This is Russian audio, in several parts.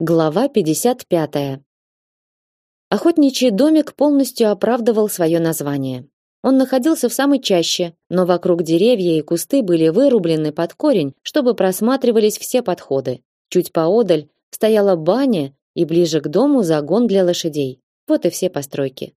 Глава 55. Охотничий домик полностью оправдывал свое название. Он находился в самой чаще, но вокруг деревья и кусты были вырублены под корень, чтобы просматривались все подходы. Чуть поодаль стояла баня и ближе к дому загон для лошадей. Вот и все постройки.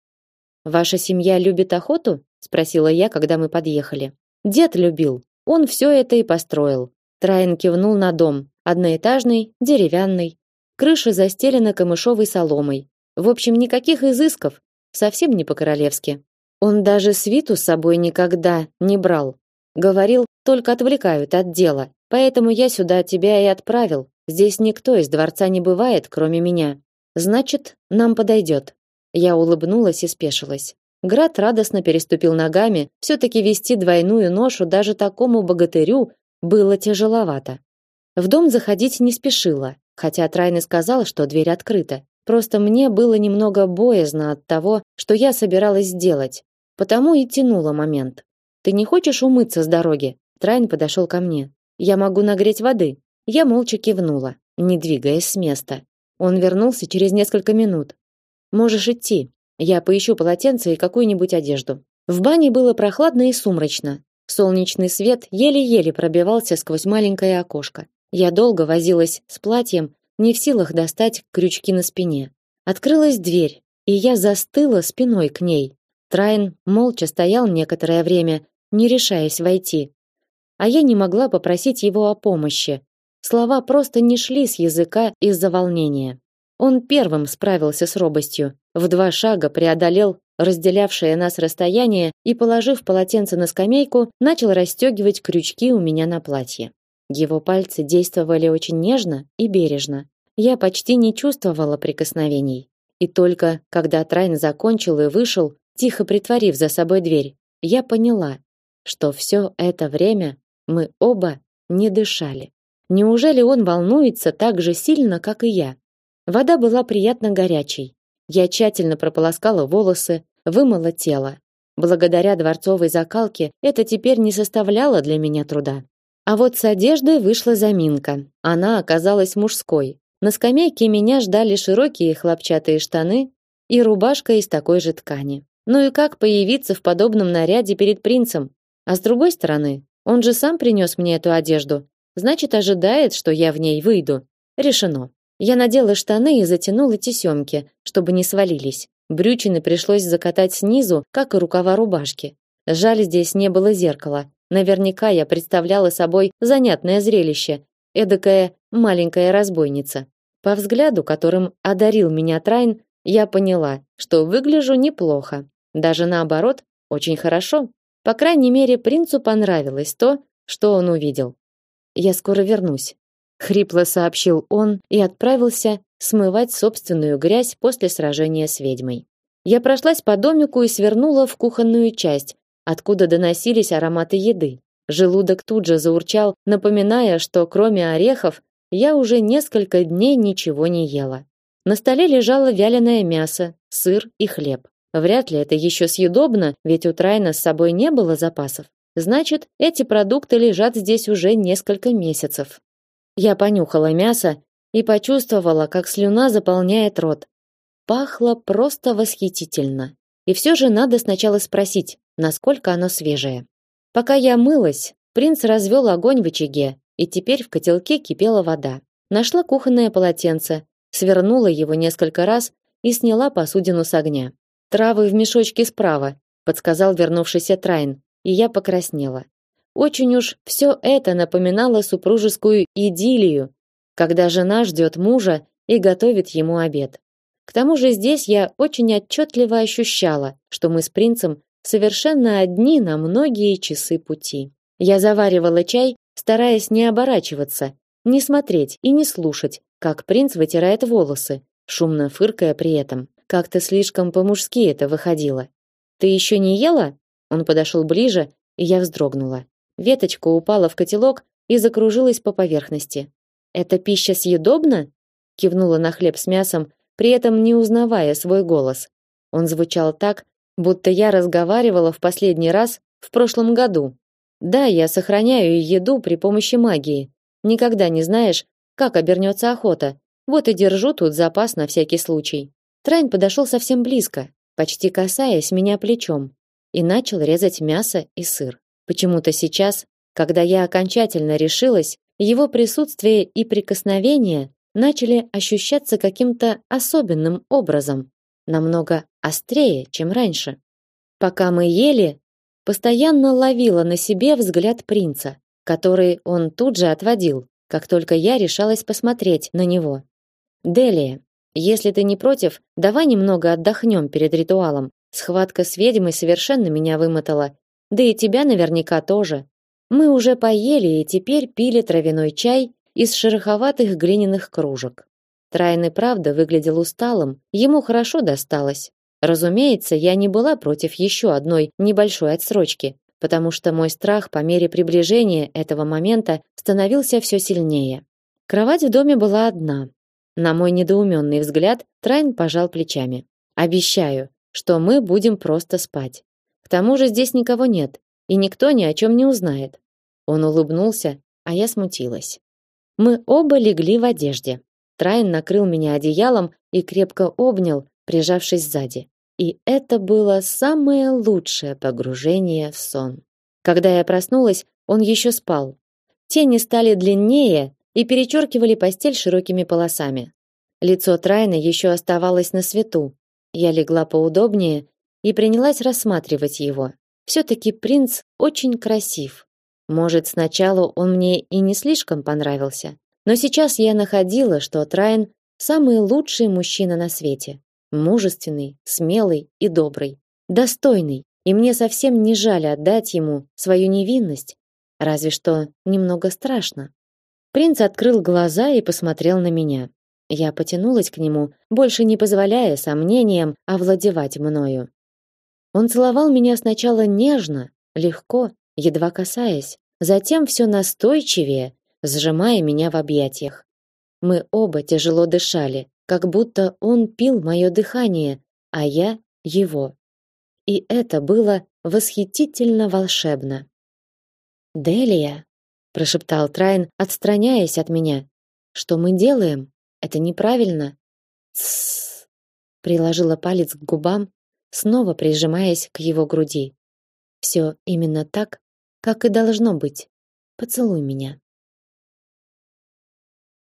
Ваша семья любит охоту? спросила я, когда мы подъехали. Дед любил. Он все это и построил. Траин кивнул на дом, одноэтажный, деревянный, Крыша застелена камышовой соломой. В общем, никаких изысков, совсем не по-королевски. Он даже свиту с собой никогда не брал. Говорил, только отвлекают от дела. Поэтому я сюда тебя и отправил. Здесь никто из дворца не бывает, кроме меня. Значит, нам подойдет. Я улыбнулась и спешилась. Град радостно переступил ногами, все таки вести двойную ношу даже такому богатырю было тяжеловато. В дом заходить не спешила, хотя Трайн и сказал, что дверь открыта. Просто мне было немного боязно от того, что я собиралась сделать. Потому и тянула момент. Ты не хочешь умыться с дороги? Трайн подошел ко мне. Я могу нагреть воды. Я молча кивнула, не двигаясь с места. Он вернулся через несколько минут. Можешь идти. Я поищу полотенце и какую-нибудь одежду. В бане было прохладно и сумрачно. Солнечный свет еле-еле пробивался сквозь маленькое окошко. Я долго возилась с платьем, не в силах достать крючки на спине. Открылась дверь, и я застыла спиной к ней. Трайн молча стоял некоторое время, не решаясь войти. А я не могла попросить его о помощи. Слова просто не шли с языка из-за волнения. Он первым справился с робостью, в два шага преодолел разделявшее нас расстояние и, положив полотенце на скамейку, начал расстегивать крючки у меня на платье. Его пальцы действовали очень нежно и бережно. Я почти не чувствовала прикосновений. И только когда Трайн закончил и вышел, тихо притворив за собой дверь, я поняла, что все это время мы оба не дышали. Неужели он волнуется так же сильно, как и я? Вода была приятно горячей. Я тщательно прополоскала волосы, вымыла тело. Благодаря дворцовой закалке это теперь не составляло для меня труда. А вот с одеждой вышла заминка. Она оказалась мужской. На скамейке меня ждали широкие хлопчатые штаны и рубашка из такой же ткани. Ну и как появиться в подобном наряде перед принцем? А с другой стороны, он же сам принес мне эту одежду. Значит, ожидает, что я в ней выйду. Решено. Я надела штаны и затянула тесемки, чтобы не свалились. Брючины пришлось закатать снизу, как и рукава рубашки. Жаль, здесь не было зеркала. Наверняка я представляла собой занятное зрелище, эдакая маленькая разбойница. По взгляду, которым одарил меня Трайн, я поняла, что выгляжу неплохо. Даже наоборот, очень хорошо. По крайней мере, принцу понравилось то, что он увидел. Я скоро вернусь, хрипло сообщил он и отправился смывать собственную грязь после сражения с ведьмой. Я прошлась по домику и свернула в кухонную часть, откуда доносились ароматы еды. Желудок тут же заурчал, напоминая, что кроме орехов я уже несколько дней ничего не ела. На столе лежало вяленое мясо, сыр и хлеб. Вряд ли это еще съедобно, ведь у Трайна с собой не было запасов. Значит, эти продукты лежат здесь уже несколько месяцев. Я понюхала мясо и почувствовала, как слюна заполняет рот. Пахло просто восхитительно. И все же надо сначала спросить, насколько оно свежее. Пока я мылась, принц развел огонь в очаге, и теперь в котелке кипела вода. Нашла кухонное полотенце, свернула его несколько раз и сняла посудину с огня. Травы в мешочке справа, подсказал вернувшийся Трайн, и я покраснела. Очень уж все это напоминало супружескую идиллию, когда жена ждет мужа и готовит ему обед. К тому же здесь я очень отчетливо ощущала, что мы с принцем совершенно одни на многие часы пути. Я заваривала чай, стараясь не оборачиваться, не смотреть и не слушать, как принц вытирает волосы, шумно фыркая при этом. Как-то слишком по-мужски это выходило. Ты еще не ела? Он подошел ближе, и я вздрогнула. Веточка упала в котелок и закружилась по поверхности. Это пища съедобна? кивнула на хлеб с мясом, при этом не узнавая свой голос. Он звучал так, будто я разговаривала в последний раз в прошлом году. Да, я сохраняю еду при помощи магии. Никогда не знаешь, как обернется охота, Вот и держу тут запас на всякий случай. Трайн подошел совсем близко, почти касаясь меня плечом, и начал резать мясо и сыр. Почему-то сейчас, когда я окончательно решилась, его присутствие и прикосновение начали ощущаться каким-то особенным образом, намного острее, чем раньше. Пока мы ели, постоянно ловила на себе взгляд принца, который он тут же отводил, как только я решалась посмотреть на него. Делия, если ты не против, давай немного отдохнем перед ритуалом. Схватка с ведьмой совершенно меня вымотала, да и тебя наверняка тоже. Мы уже поели и теперь пили травяной чай из шероховатых глиняных кружек. Трайн и правда выглядел усталым, ему хорошо досталось. Разумеется, я не была против еще одной небольшой отсрочки, потому что мой страх по мере приближения этого момента становился все сильнее. Кровать в доме была одна. На мой недоуменный взгляд Трайн пожал плечами. Обещаю, что мы будем просто спать. К тому же здесь никого нет, и никто ни о чем не узнает. Он улыбнулся, а я смутилась. Мы оба легли в одежде. Трайн накрыл меня одеялом и крепко обнял, прижавшись сзади. И это было самое лучшее погружение в сон. Когда я проснулась, он еще спал. Тени стали длиннее и перечеркивали постель широкими полосами. Лицо Трайна еще оставалось на свету. Я легла поудобнее и принялась рассматривать его. Все-таки принц очень красив. Может, сначала он мне и не слишком понравился, но сейчас я находила, что Трайн самый лучший мужчина на свете. Мужественный, смелый и добрый. Достойный. И мне совсем не жаль отдать ему свою невинность. Разве что немного страшно. Принц открыл глаза и посмотрел на меня. Я потянулась к нему, больше не позволяя сомнениям овладевать мною. Он целовал меня сначала нежно, легко, едва касаясь, затем все настойчивее, сжимая меня в объятиях. Мы оба тяжело дышали, как будто он пил мое дыхание, а я его. И это было восхитительно волшебно. Делия, прошептал Трайн, отстраняясь от меня. Что мы делаем? Это неправильно. Тссс. Приложила палец к губам, снова прижимаясь к его груди. Все именно так, как и должно быть. Поцелуй меня.